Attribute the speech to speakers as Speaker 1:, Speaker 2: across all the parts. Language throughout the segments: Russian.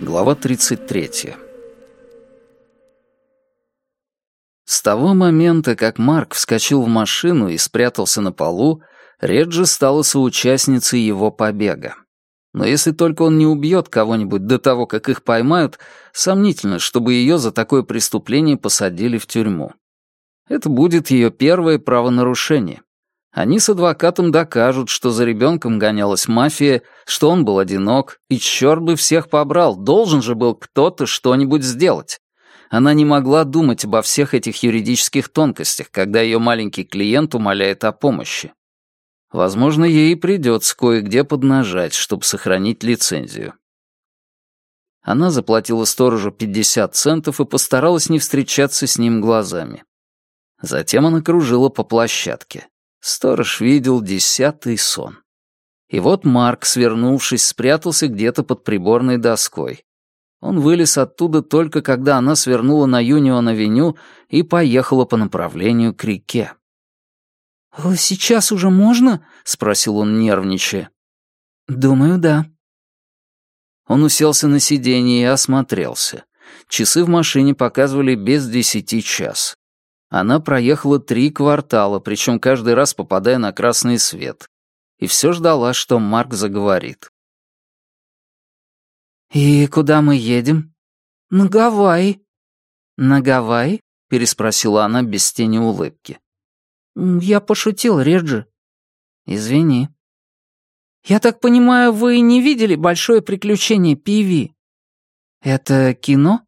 Speaker 1: Глава 33. С того момента, как Марк вскочил в машину и спрятался на полу, Реджи стала соучастницей его побега. Но если только он не убьет кого-нибудь до того, как их поймают, сомнительно, чтобы ее за такое преступление посадили в тюрьму. Это будет ее первое правонарушение. Они с адвокатом докажут, что за ребенком гонялась мафия, что он был одинок, и черт бы всех побрал, должен же был кто-то что-нибудь сделать. Она не могла думать обо всех этих юридических тонкостях, когда ее маленький клиент умоляет о помощи. Возможно, ей придется кое-где поднажать, чтобы сохранить лицензию. Она заплатила сторожу 50 центов и постаралась не встречаться с ним глазами. Затем она кружила по площадке. Сторож видел десятый сон. И вот Марк, свернувшись, спрятался где-то под приборной доской. Он вылез оттуда только когда она свернула на Юнион-авеню и поехала по направлению к реке.
Speaker 2: «Сейчас уже можно?» — спросил он, нервничая. «Думаю, да».
Speaker 1: Он уселся на сиденье и осмотрелся. Часы в машине показывали без десяти час. Она проехала три квартала, причем каждый раз попадая на красный свет. И все ждала, что Марк заговорит.
Speaker 2: «И куда мы едем?»
Speaker 3: «На Гавайи».
Speaker 2: «На Гавайи?» — переспросила она без тени улыбки.
Speaker 3: «Я пошутил, Реджи».
Speaker 2: «Извини».
Speaker 3: «Я так понимаю, вы не видели «Большое приключение Пиви»?»
Speaker 2: «Это кино?»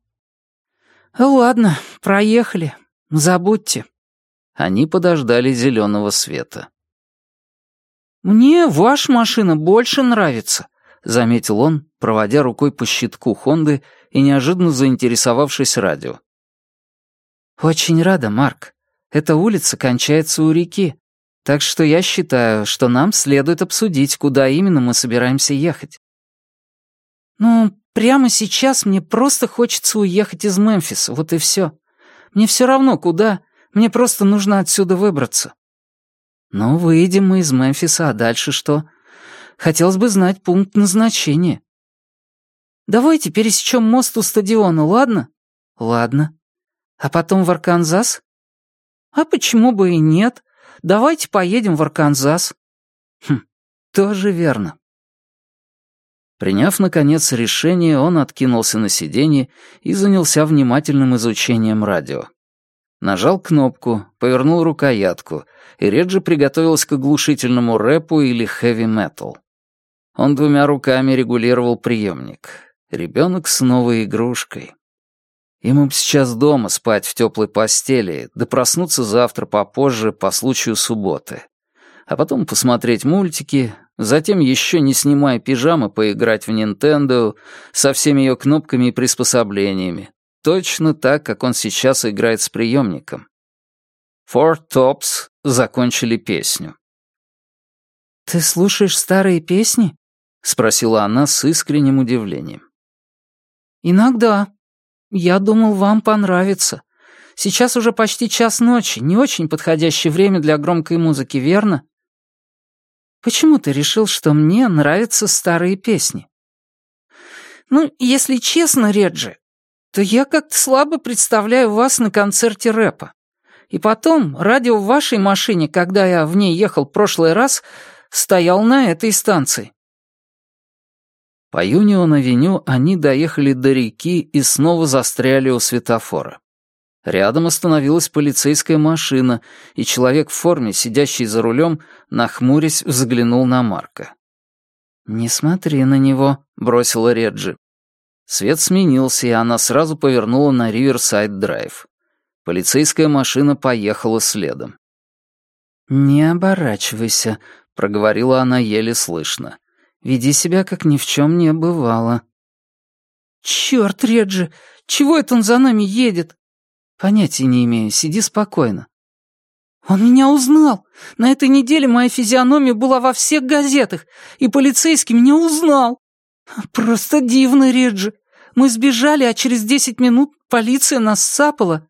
Speaker 3: «Ладно, проехали. Забудьте».
Speaker 1: Они подождали зеленого света.
Speaker 3: «Мне ваша машина больше нравится», — заметил он, проводя рукой по щитку Хонды и неожиданно заинтересовавшись радио.
Speaker 2: «Очень рада, Марк. Эта улица кончается у реки, так что я считаю, что нам следует обсудить, куда именно мы собираемся ехать».
Speaker 3: «Ну, прямо сейчас мне просто хочется уехать из Мемфиса, вот и все. Мне все равно, куда. Мне просто нужно отсюда выбраться».
Speaker 2: «Ну, выйдем мы из Мемфиса, а дальше что? Хотелось бы знать пункт назначения».
Speaker 3: «Давайте пересечем мост у стадиона, ладно?»
Speaker 2: «Ладно. А потом в Арканзас?»
Speaker 3: «А почему бы и нет? Давайте поедем в Арканзас».
Speaker 2: «Хм, тоже верно». Приняв, наконец, решение, он откинулся на сиденье и занялся внимательным изучением радио. Нажал кнопку, повернул рукоятку, и Реджи приготовился к оглушительному рэпу или хэви-метал. Он двумя руками регулировал приемник. Ребенок с новой игрушкой. Ему бы сейчас дома спать в теплой постели, да проснуться завтра попозже по случаю субботы. А потом посмотреть мультики, затем еще не снимая пижамы поиграть в Нинтендо со всеми ее кнопками и приспособлениями, точно так, как он сейчас играет с приемником. Four Tops закончили песню.
Speaker 3: «Ты слушаешь старые песни?»
Speaker 2: — спросила она с искренним удивлением.
Speaker 3: «Иногда. Я думал, вам понравится. Сейчас уже почти час ночи, не очень подходящее время для громкой музыки, верно?» «Почему ты решил, что мне нравятся старые песни?» «Ну, если честно, Реджи, то я как-то слабо представляю вас на концерте рэпа. И потом, радио в вашей машине, когда я в ней ехал в прошлый раз, стоял на этой станции.
Speaker 2: По Юнион-авеню они доехали до реки и снова застряли у светофора. Рядом остановилась полицейская машина, и человек в форме, сидящий за рулем, нахмурясь, взглянул на Марка. «Не смотри на него», — бросила Реджи. Свет сменился, и она сразу повернула на Риверсайд-драйв. Полицейская машина поехала следом. «Не оборачивайся», — проговорила она еле слышно. Веди себя, как ни в чем не бывало».
Speaker 3: «Черт, Реджи, чего это он за нами едет?»
Speaker 2: «Понятия не имею, сиди спокойно».
Speaker 3: «Он меня узнал. На этой неделе моя физиономия была во всех газетах, и полицейский меня узнал. Просто дивно, Реджи. Мы сбежали, а через десять минут полиция нас сцапала».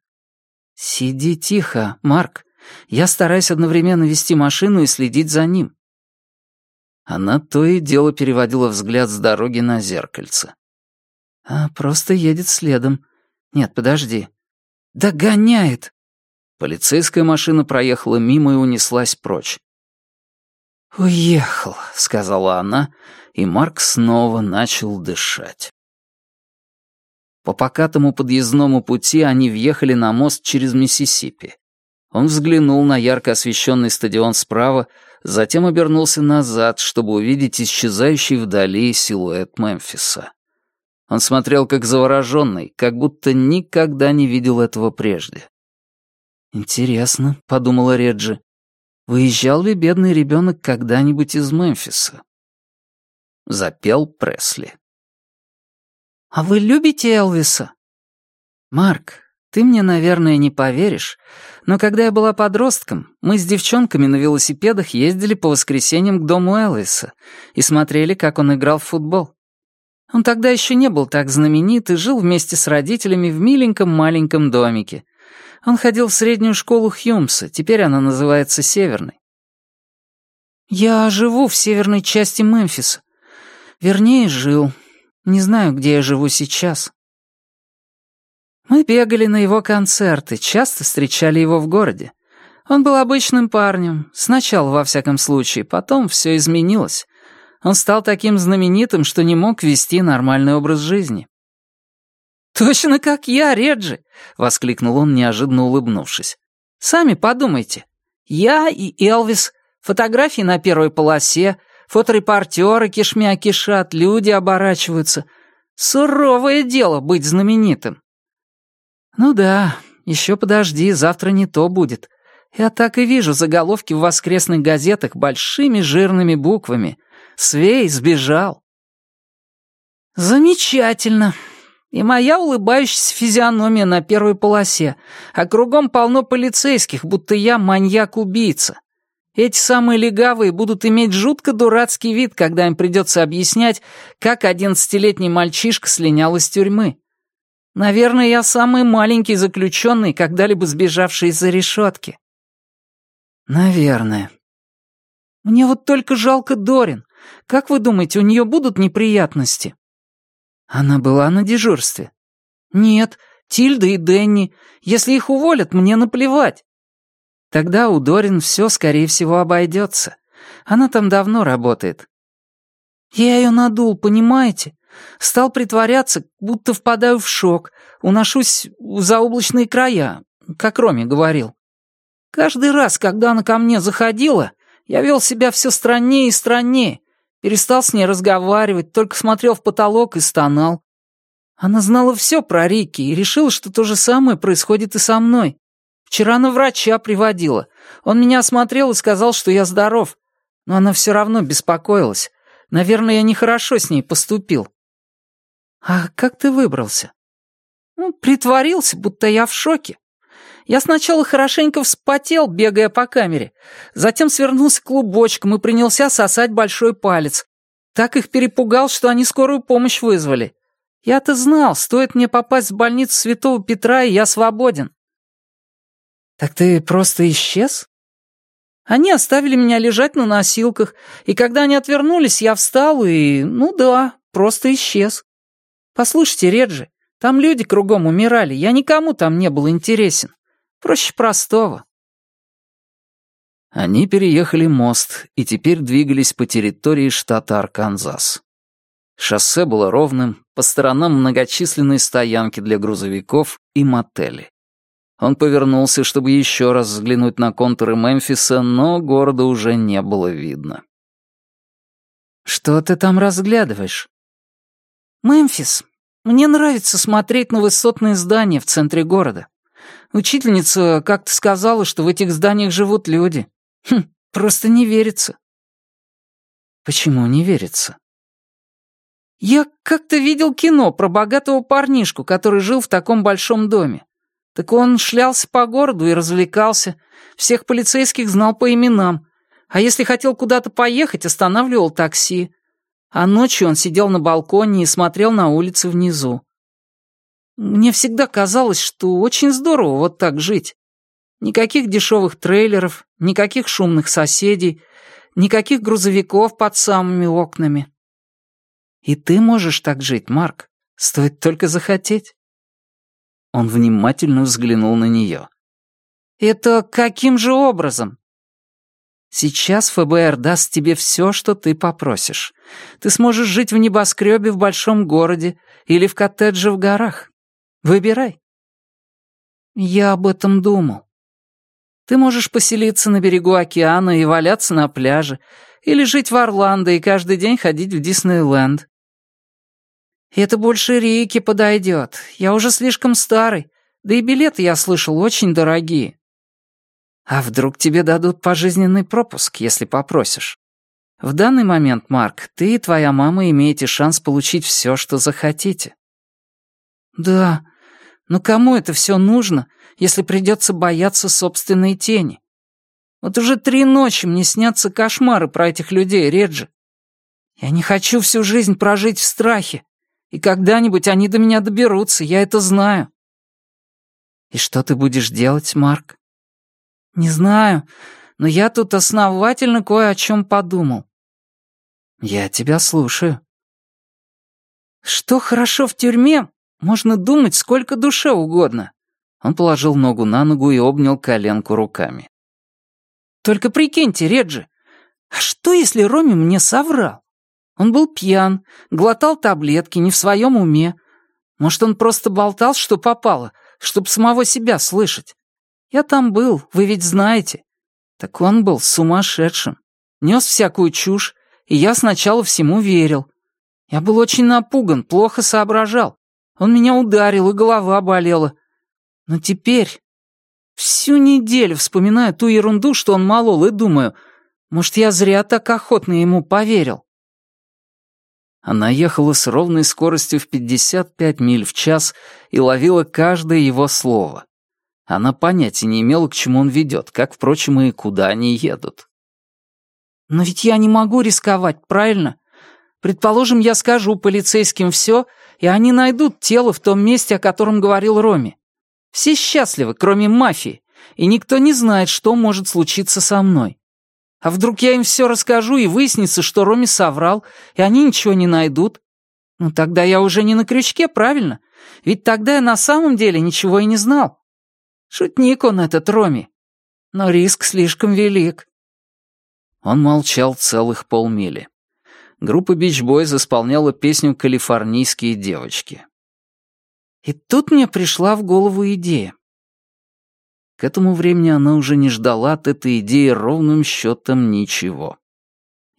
Speaker 2: «Сиди тихо, Марк. Я стараюсь одновременно вести машину и следить за ним. Она то и дело переводила взгляд с дороги на зеркальце. «А просто едет следом. Нет, подожди. Догоняет!» Полицейская машина проехала мимо и унеслась прочь. «Уехал», — сказала она, и Марк снова начал дышать. По покатому подъездному пути они въехали на мост через Миссисипи. Он взглянул на ярко освещенный стадион справа, затем обернулся назад, чтобы увидеть исчезающий вдали силуэт Мемфиса. Он смотрел как завороженный, как будто никогда не видел этого прежде. «Интересно», — подумала Реджи, — «выезжал ли бедный ребенок когда-нибудь из Мемфиса?» Запел Пресли.
Speaker 3: «А вы любите Элвиса?»
Speaker 2: «Марк, ты мне, наверное, не поверишь, но когда я была подростком, мы с девчонками на велосипедах ездили по воскресеньям к дому Элвиса и смотрели, как он играл в футбол. Он тогда еще не был так знаменит и жил вместе с родителями в миленьком маленьком домике. Он ходил в среднюю школу Хьюмса, теперь она называется Северной.
Speaker 3: «Я живу в северной части Мемфиса. Вернее, жил. Не знаю, где я живу сейчас».
Speaker 2: Мы бегали на его концерты, часто встречали его в городе. Он был обычным парнем, сначала, во всяком случае, потом все изменилось. Он стал таким знаменитым, что не мог вести нормальный образ жизни.
Speaker 3: «Точно как я, Реджи!» — воскликнул он, неожиданно улыбнувшись. «Сами подумайте. Я и Элвис, фотографии на первой полосе, фоторепортеры кишмя кишат, люди оборачиваются. Суровое дело быть знаменитым».
Speaker 2: «Ну да, еще подожди, завтра не то будет. Я так и вижу заголовки в воскресных газетах большими жирными буквами. Свей сбежал».
Speaker 3: «Замечательно. И моя улыбающаяся физиономия на первой полосе, а кругом полно полицейских, будто я маньяк-убийца. Эти самые легавые будут иметь жутко дурацкий вид, когда им придется объяснять, как одиннадцатилетний мальчишка слинял из тюрьмы. Наверное, я самый маленький заключенный, когда-либо сбежавший из-за решетки.
Speaker 2: Наверное.
Speaker 3: Мне вот только жалко Дорин. Как вы думаете, у нее будут неприятности?
Speaker 2: Она была на дежурстве.
Speaker 3: Нет, Тильда и Денни. Если их уволят, мне наплевать.
Speaker 2: Тогда у Дорин все, скорее всего, обойдется. Она там давно работает.
Speaker 3: Я ее надул, понимаете? Стал притворяться, будто впадаю в шок, уношусь в заоблачные края, как Роме говорил. Каждый раз, когда она ко мне заходила, я вел себя все страннее и страннее, перестал с ней разговаривать, только смотрел в потолок и стонал. Она знала все про Рики и решила, что то же самое происходит и со мной. Вчера на врача приводила. Он меня осмотрел и сказал, что я здоров. Но она все равно беспокоилась. Наверное, я нехорошо с ней поступил.
Speaker 2: «А как ты выбрался?»
Speaker 3: «Ну, притворился, будто я в шоке. Я сначала хорошенько вспотел, бегая по камере. Затем свернулся клубочком и принялся сосать большой палец. Так их перепугал, что они скорую помощь вызвали. Я-то знал, стоит мне попасть в больницу Святого Петра, и я свободен».
Speaker 2: «Так ты просто исчез?»
Speaker 3: Они оставили меня лежать на носилках, и когда они отвернулись, я встал и, ну да, просто исчез. Послушайте, Реджи, там люди кругом умирали, я никому там не был интересен. Проще простого».
Speaker 2: Они переехали мост и теперь двигались по территории штата Арканзас. Шоссе было ровным, по сторонам многочисленные стоянки для грузовиков и мотели. Он повернулся, чтобы еще раз взглянуть на контуры Мемфиса, но города уже не было видно.
Speaker 3: «Что ты там разглядываешь?» «Мемфис. Мне нравится смотреть на высотные здания в центре города. Учительница как-то сказала, что в этих зданиях живут люди. Хм, просто не верится».
Speaker 2: «Почему не верится?»
Speaker 3: «Я как-то видел кино про богатого парнишку, который жил в таком большом доме. Так он шлялся по городу и развлекался, всех полицейских знал по именам, а если хотел куда-то поехать, останавливал такси. А ночью он сидел на балконе и смотрел на улицы внизу. Мне всегда казалось, что очень здорово вот так жить. Никаких дешевых трейлеров, никаких шумных соседей, Никаких грузовиков под самыми окнами. И ты можешь так жить, Марк. Стоит только захотеть.
Speaker 2: Он внимательно взглянул на нее.
Speaker 3: «Это каким же образом?» «Сейчас ФБР даст тебе все, что ты попросишь. Ты сможешь жить в небоскребе в большом городе или в коттедже в горах. Выбирай». «Я об этом думал. Ты можешь поселиться на берегу океана и валяться на пляже, или жить в Орландо и каждый день ходить в Диснейленд. Это больше Рики подойдет. Я уже слишком старый, да и билеты, я слышал, очень дорогие. А вдруг тебе дадут пожизненный пропуск, если попросишь? В данный момент, Марк, ты и твоя мама имеете шанс получить все, что захотите. Да, но кому это все нужно, если придется бояться собственной тени? Вот уже три ночи мне снятся кошмары про этих людей, Реджи. Я не хочу всю жизнь прожить в страхе. И когда-нибудь они до меня доберутся, я это знаю. И что ты будешь делать, Марк? Не знаю, но я тут основательно кое о чем подумал. Я тебя слушаю. Что хорошо в тюрьме, можно думать сколько душе угодно. Он положил ногу на ногу и обнял коленку руками. Только прикиньте, Реджи, а что, если Роми мне соврал? Он был пьян, глотал таблетки, не в своем уме. Может, он просто болтал, что попало, чтобы самого себя слышать. Я там был, вы ведь знаете. Так он был сумасшедшим. Нес всякую чушь, и я сначала всему верил. Я был очень напуган, плохо соображал. Он меня ударил, и голова болела. Но теперь Всю неделю вспоминаю ту ерунду, что он молол, и думаю, может, я зря так охотно ему поверил. Она ехала с ровной скоростью в 55 миль в час и ловила каждое его слово. Она понятия не имела, к чему он ведет, как, впрочем, и куда они едут. «Но ведь я не могу рисковать, правильно? Предположим, я скажу полицейским все, и они найдут тело в том месте, о котором говорил Роми. Все счастливы, кроме мафии, и никто не знает, что может случиться со мной. А вдруг я им все расскажу, и выяснится, что Роми соврал, и они ничего не найдут? Ну тогда я уже не на крючке, правильно? Ведь тогда я на самом деле ничего и не знал. Шутник он этот, Роми. Но риск слишком велик. Он молчал целых полмили. Группа Бич Бойз исполняла песню «Калифорнийские девочки». И тут мне пришла в голову идея. К этому времени она уже не ждала от этой идеи ровным счетом ничего.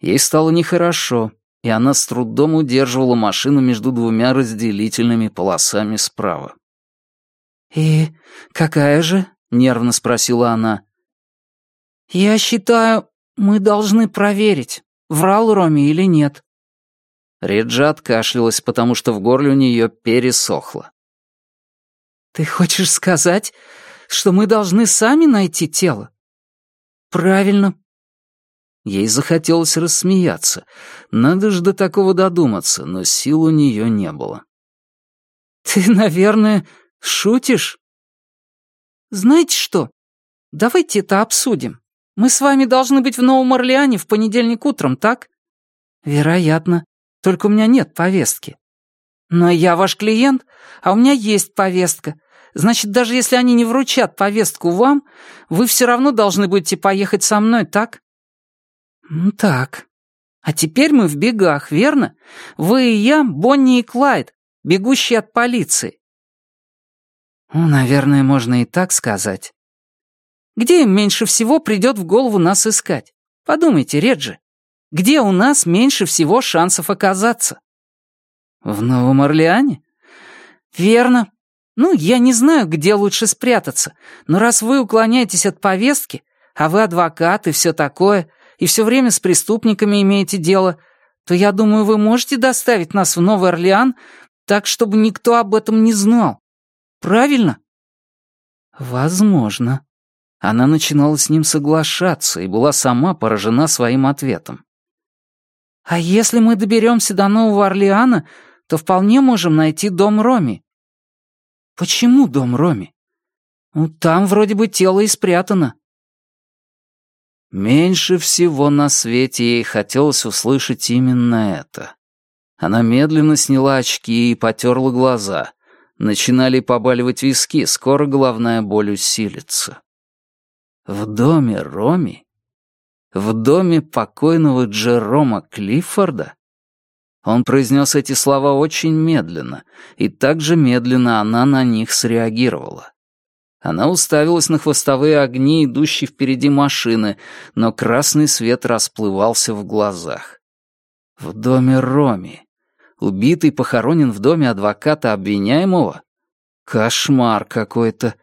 Speaker 3: Ей стало нехорошо, и она с трудом удерживала машину между двумя разделительными полосами справа. «И какая же?» — нервно спросила она. «Я считаю, мы должны проверить, врал Роми или нет». Реджа откашлялась, потому что в горле у нее пересохло. «Ты хочешь сказать, что мы должны сами найти тело?» «Правильно». Ей захотелось рассмеяться. Надо же до такого додуматься, но сил у нее не было. «Ты, наверное, шутишь?» «Знаете что? Давайте это обсудим. Мы с вами должны быть в Новом Орлеане в понедельник утром, так?» «Вероятно. Только у меня нет повестки. «Но я ваш клиент, а у меня есть повестка. Значит, даже если они не вручат повестку вам, вы все равно должны будете поехать со мной, так?» «Так. А теперь мы в бегах, верно? Вы и я, Бонни и Клайд, бегущие от полиции». Ну, «Наверное, можно и так сказать». «Где им меньше всего придет в голову нас искать? Подумайте, Реджи, где у нас меньше всего шансов оказаться?» «В Новом Орлеане?» «Верно. Ну, я не знаю, где лучше спрятаться, но раз вы уклоняетесь от повестки, а вы адвокат и все такое, и все время с преступниками имеете дело, то я думаю, вы можете доставить нас в Новый Орлеан так, чтобы никто об этом не знал. Правильно?» «Возможно». Она начинала с ним соглашаться и была сама поражена своим ответом. «А если мы доберемся до Нового Орлеана, то вполне можем найти дом Роми». «Почему дом Роми?» «Ну, там вроде бы тело и спрятано».
Speaker 1: Меньше всего на свете ей хотелось услышать именно это. Она медленно сняла очки и потерла глаза. Начинали побаливать виски, скоро головная боль усилится. В доме Роми? В доме покойного Джерома Клиффорда? Он произнес эти слова очень медленно, и так же медленно она на них среагировала. Она уставилась на хвостовые огни, идущие впереди машины, но красный свет расплывался в глазах. В доме Роми. Убитый похоронен в доме адвоката обвиняемого? Кошмар какой-то.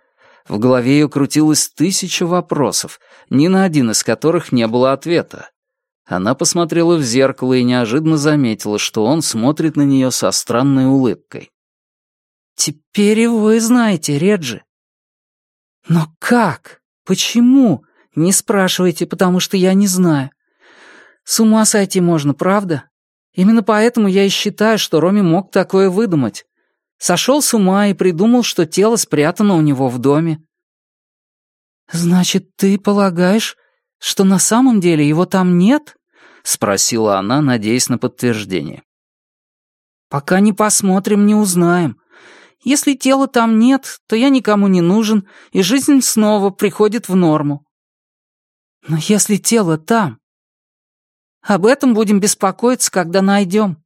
Speaker 1: В голове ее крутилось тысяча вопросов, ни на один из которых не было ответа. Она посмотрела в зеркало и неожиданно заметила, что он смотрит на нее со странной улыбкой.
Speaker 3: «Теперь и вы знаете, Реджи». «Но как? Почему? Не спрашивайте, потому что я не знаю. С ума сойти можно, правда? Именно поэтому я и считаю, что Роми мог такое выдумать. Сошел с ума и придумал, что тело спрятано у него в доме. «Значит, ты полагаешь, что на самом деле его там нет?» — спросила она, надеясь на подтверждение. «Пока не посмотрим, не узнаем. Если тела там нет, то я никому не нужен, и жизнь снова приходит в норму. Но если тело там, об этом будем беспокоиться, когда найдем.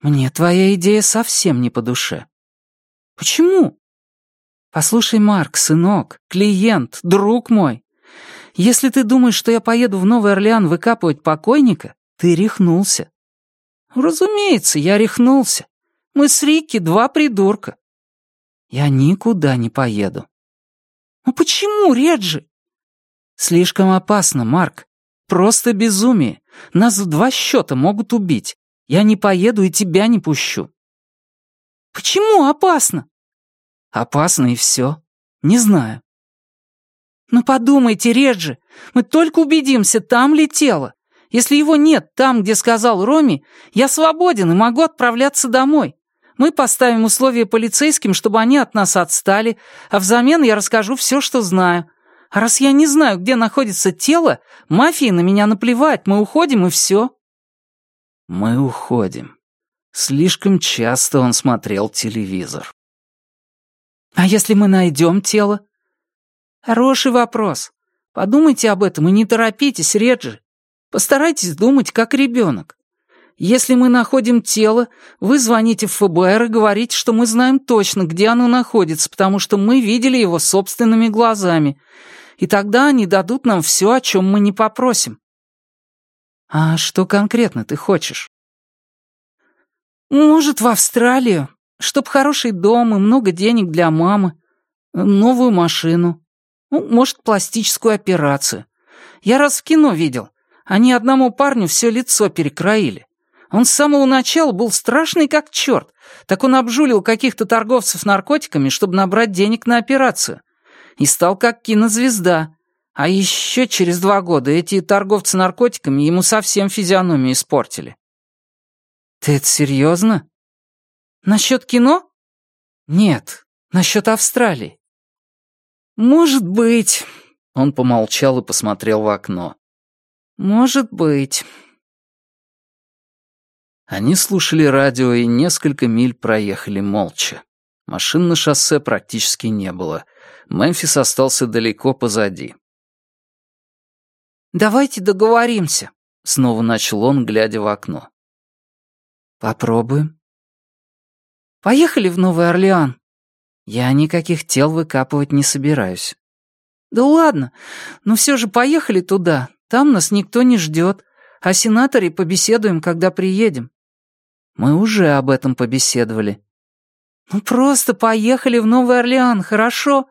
Speaker 3: Мне твоя идея совсем не по душе. Почему? Послушай, Марк, сынок, клиент, друг мой. Если ты думаешь, что я поеду в Новый Орлеан выкапывать покойника, ты рехнулся. Разумеется, я рехнулся. Мы с Рикки два придурка. Я никуда не поеду. Ну почему, Реджи? Слишком опасно, Марк. Просто безумие. Нас в два счета могут убить. Я не поеду и тебя не пущу». «Почему опасно?» «Опасно и все. Не знаю». «Ну подумайте, Реджи, мы только убедимся, там ли тело. Если его нет там, где сказал Роми, я свободен и могу отправляться домой. Мы поставим условия полицейским, чтобы они от нас отстали, а взамен я расскажу все, что знаю. А раз я не знаю, где находится тело, мафии на меня наплевать, мы уходим и все».
Speaker 1: Мы уходим. Слишком часто он смотрел телевизор.
Speaker 3: А если мы найдем тело? Хороший вопрос. Подумайте об этом и не торопитесь, Реджи. Постарайтесь думать, как ребенок. Если мы находим тело, вы звоните в ФБР и говорите, что мы знаем точно, где оно находится, потому что мы видели его собственными глазами. И тогда они дадут нам все, о чем мы не попросим. «А что конкретно ты хочешь?» «Может, в Австралию, чтоб хороший дом и много денег для мамы, новую машину, ну, может, пластическую операцию. Я раз в кино видел, они одному парню все лицо перекроили. Он с самого начала был страшный как черт, так он обжулил каких-то торговцев наркотиками, чтобы набрать денег на операцию. И стал как кинозвезда, а еще через два года эти торговцы наркотиками ему совсем физиономию испортили. Ты это серьезно? Насчет кино? Нет, насчет Австралии. Может быть. Он помолчал и посмотрел в окно. Может быть.
Speaker 1: Они слушали радио и несколько миль проехали молча. Машин на шоссе практически не было. Мемфис остался далеко позади.
Speaker 3: «Давайте договоримся», — снова начал он, глядя в окно. «Попробуем». «Поехали в Новый Орлеан». «Я никаких тел выкапывать не собираюсь». «Да ладно, но все же поехали туда. Там нас никто не ждет. О сенаторе побеседуем, когда приедем».
Speaker 1: «Мы уже об этом побеседовали».
Speaker 3: «Ну просто поехали в Новый Орлеан, хорошо?»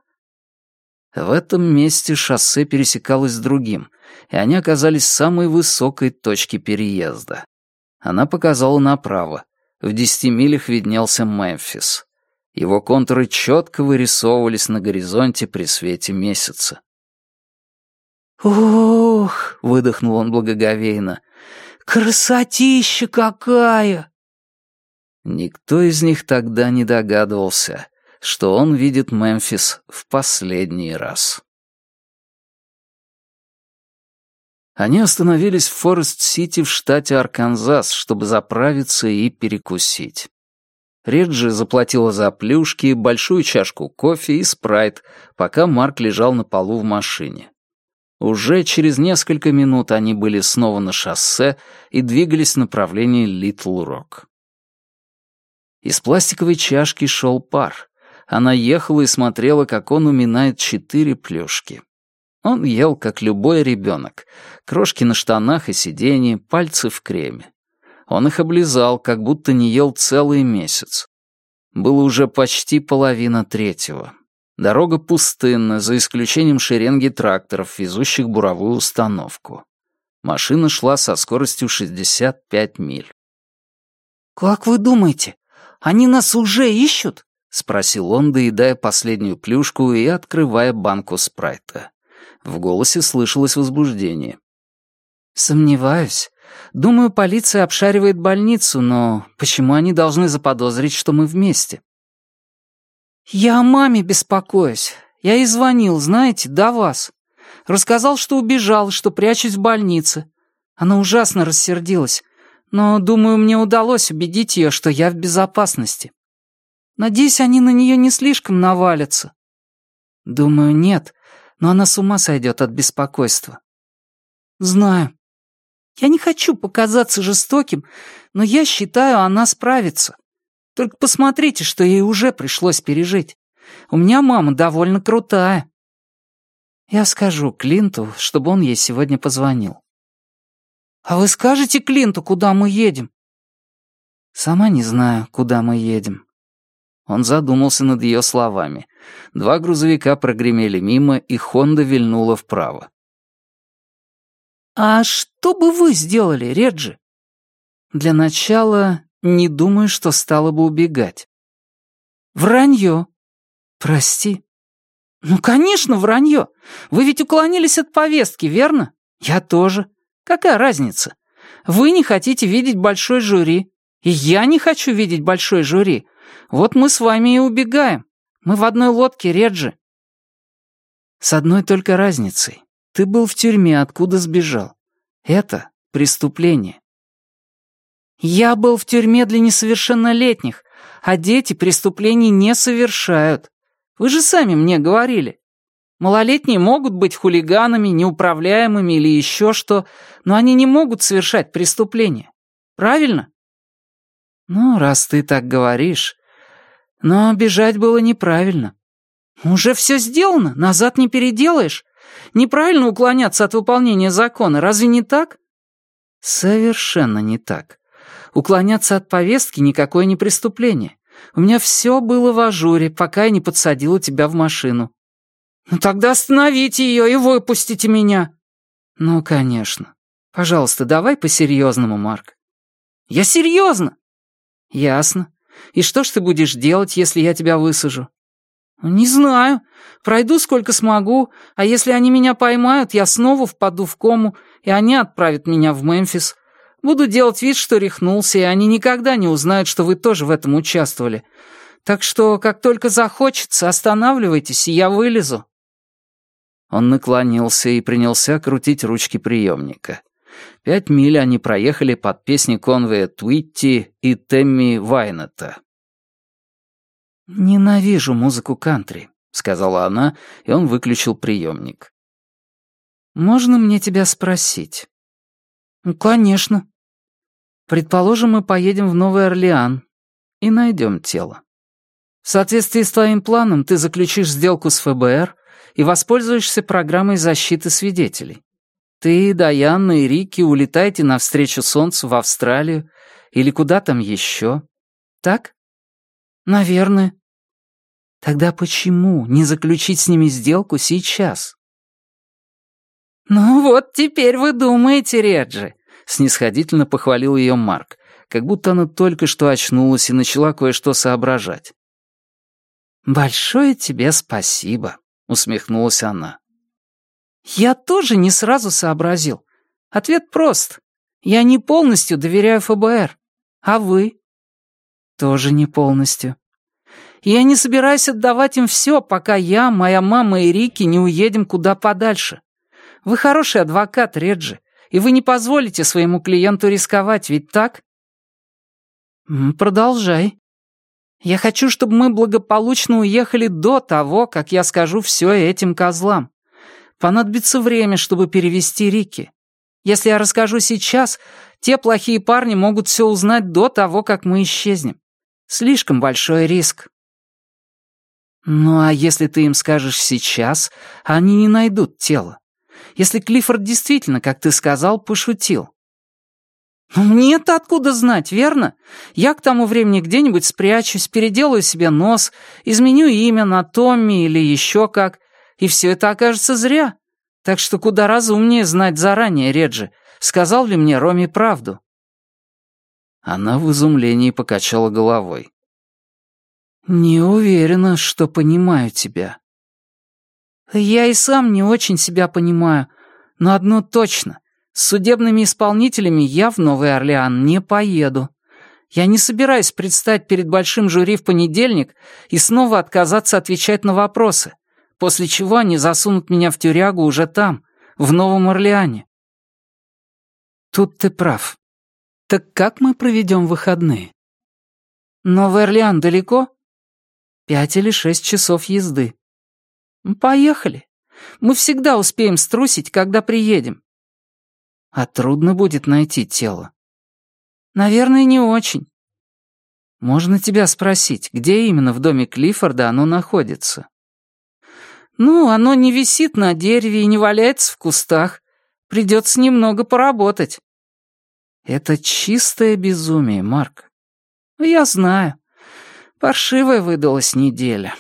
Speaker 1: В этом месте шоссе пересекалось с другим, и они оказались в самой высокой точке переезда. Она показала направо. В десяти милях виднелся Мемфис. Его контуры четко вырисовывались на горизонте при свете месяца.
Speaker 3: «Ох!» — выдохнул он благоговейно. «Красотища какая!»
Speaker 1: Никто из них тогда не догадывался, что он видит Мемфис в последний раз. Они остановились в Форест-Сити в штате Арканзас, чтобы заправиться и перекусить. Реджи заплатила за плюшки, большую чашку кофе и спрайт, пока Марк лежал на полу в машине. Уже через несколько минут они были снова на шоссе и двигались в направлении Литл-Рок. Из пластиковой чашки шел пар. Она ехала и смотрела, как он уминает четыре плюшки. Он ел, как любой ребенок. Крошки на штанах и сиденье, пальцы в креме. Он их облизал, как будто не ел целый месяц. Было уже почти половина третьего. Дорога пустынна, за исключением шеренги тракторов, везущих буровую установку. Машина шла со скоростью 65 миль.
Speaker 3: «Как вы думаете, они нас уже ищут?»
Speaker 1: — спросил он, доедая последнюю плюшку и открывая банку спрайта. В голосе слышалось возбуждение.
Speaker 3: «Сомневаюсь. Думаю, полиция обшаривает больницу, но почему они должны заподозрить, что мы вместе?» «Я о маме беспокоюсь. Я ей звонил, знаете, до вас. Рассказал, что убежал, что прячусь в больнице. Она ужасно рассердилась, но, думаю, мне удалось убедить ее, что я в безопасности. Надеюсь, они на нее не слишком навалятся. Думаю, нет но она с ума сойдет от беспокойства. Знаю. Я не хочу показаться жестоким, но я считаю, она справится. Только посмотрите, что ей уже пришлось пережить. У меня мама довольно крутая. Я скажу Клинту, чтобы он ей сегодня позвонил. А вы скажете Клинту, куда мы едем? Сама не знаю, куда мы едем. Он задумался над ее словами. Два грузовика прогремели мимо, и Хонда вильнула вправо. «А что бы вы сделали, Реджи?» «Для начала, не думаю, что стала бы убегать». «Вранье». «Прости». «Ну, конечно, вранье. Вы ведь уклонились от повестки, верно? Я тоже. Какая разница? Вы не хотите видеть большой жюри, и я не хочу видеть большой жюри. Вот мы с вами и убегаем. Мы в одной лодке, Реджи». «С одной только разницей. Ты был в тюрьме, откуда сбежал. Это преступление». «Я был в тюрьме для несовершеннолетних, а дети преступлений не совершают. Вы же сами мне говорили. Малолетние могут быть хулиганами, неуправляемыми или еще что, но они не могут совершать преступления. Правильно?» «Ну, раз ты так говоришь, но бежать было неправильно. Уже все сделано, назад не переделаешь. Неправильно уклоняться от выполнения закона, разве не так? Совершенно не так. Уклоняться от повестки никакое не преступление. У меня все было в ажуре, пока я не подсадила тебя в машину. Ну тогда остановите ее и выпустите меня. Ну, конечно. Пожалуйста, давай по-серьезному, Марк. Я серьезно. Ясно. И что ж ты будешь делать, если я тебя высажу?» «Не знаю. Пройду сколько смогу, а если они меня поймают, я снова впаду в кому, и они отправят меня в Мемфис. Буду делать вид, что рехнулся, и они никогда не узнают, что вы тоже в этом участвовали. Так что, как только захочется, останавливайтесь, и я вылезу».
Speaker 1: Он наклонился и принялся крутить ручки приемника. Пять миль они проехали под песни Конвея Твитти и Темми Вайнета.
Speaker 3: «Ненавижу музыку кантри», — сказала она, и он выключил приемник. «Можно мне тебя спросить?» «Ну, «Конечно». «Предположим, мы поедем в Новый Орлеан и найдем тело. В соответствии с твоим планом ты заключишь сделку с ФБР и воспользуешься программой защиты свидетелей. Ты, Даяна и Рики улетаете навстречу солнцу в Австралию или куда там еще. Так? Наверное. Тогда почему не заключить с ними сделку сейчас? «Ну вот теперь вы думаете, Реджи», — снисходительно похвалил ее Марк, как будто она только что очнулась и начала кое-что соображать. «Большое тебе спасибо», — усмехнулась она. Я тоже не сразу сообразил. Ответ прост. Я не полностью доверяю ФБР. А вы? Тоже не полностью. Я не собираюсь отдавать им все, пока я, моя мама и Рики не уедем куда подальше. Вы хороший адвокат, Реджи, и вы не позволите своему клиенту рисковать, ведь так? Продолжай. Я хочу, чтобы мы благополучно уехали до того, как я скажу все этим козлам. Понадобится время, чтобы перевести Рики. Если я расскажу сейчас, те плохие парни могут все узнать до того, как мы исчезнем. Слишком большой риск. Ну а если ты им скажешь сейчас, они не найдут тело. Если Клиффорд действительно, как ты сказал, пошутил. Ну мне-то откуда знать, верно? Я к тому времени где-нибудь спрячусь, переделаю себе нос, изменю имя на Томми или еще как, и все это окажется зря. Так что куда разумнее знать заранее, Реджи, сказал ли мне Роми правду.
Speaker 2: Она в изумлении покачала головой.
Speaker 3: «Не уверена, что понимаю тебя». «Я и сам не очень себя понимаю, но одно точно. С судебными исполнителями я в Новый Орлеан не поеду. Я не собираюсь предстать перед большим жюри в понедельник и снова отказаться отвечать на вопросы, после чего они засунут меня в тюрягу уже там, в Новом Орлеане». «Тут ты прав. Так как мы проведем выходные?» «Новый Орлеан далеко?» Пять или шесть часов езды. Поехали. Мы всегда успеем струсить, когда приедем. А трудно будет найти тело. Наверное, не очень. Можно тебя спросить, где именно в доме Клиффорда оно находится? Ну, оно не висит на дереве и не валяется в кустах. Придется немного поработать. Это чистое безумие, Марк. Я знаю. Паршивая выдалась неделя.